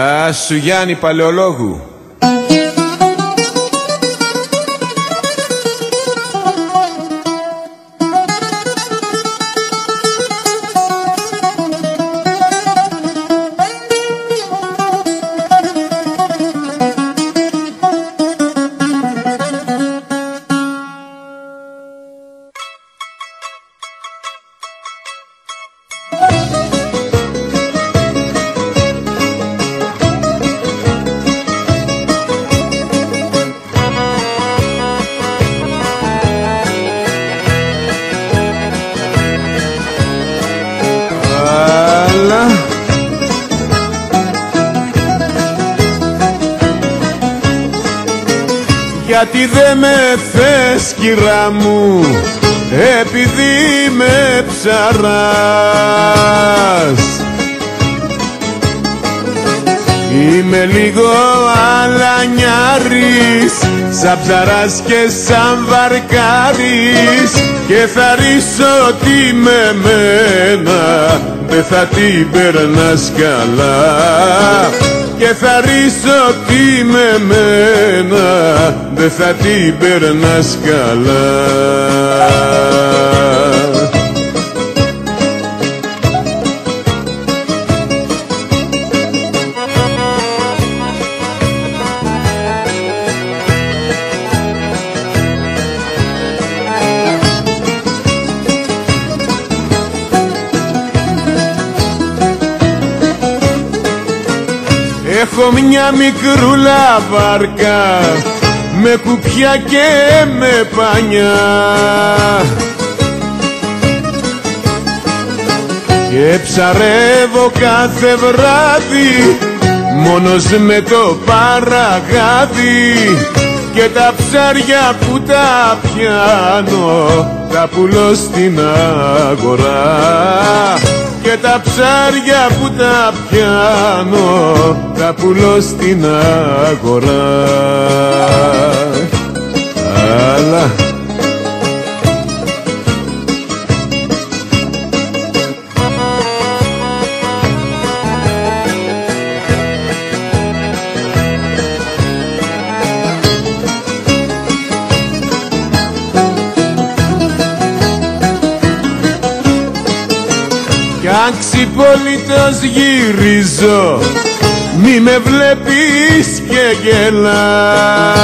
Γεια σου Γιάννη Παλαιολόγου. Γιατί δεν με θες κυρά μου επειδή με ψαράς. Είμαι λίγο αλανιάρης Σαν ψαράς και σαν βαρκάρης. Και θα ρίσω τι με μένα Δεν θα την περνάς καλά Και θα ρίσω τι με μένα Δεν θα την περνάς καλά Έχω μια μικρούλα βάρκα με κουπιά και με πανιά. Και ψαρεύω κάθε βράδυ μόνος με το παραγάδι. Και τα ψάρια που τα πιάνω τα πουλώ στην αγορά και τα ψάρια που τα πιάνω τα πουλώ στην αγορά. Αλλά Κι αν ξυπόλυτος γυρίζω Μη με βλέπεις και γελάς.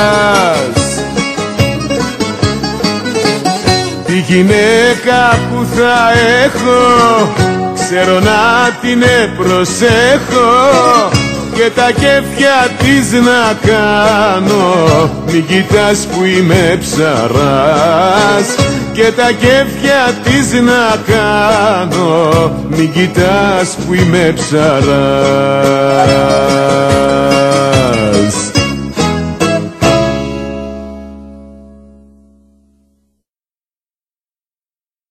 Τη γυναίκα που θα έχω Ξέρω να την προσέχω και τα κέφια της να κάνω. Μην κοιτάς που είμαι ψαράς. Και τα κέφια της να κάνω. Μην κοιτάς που είμαι ψαράς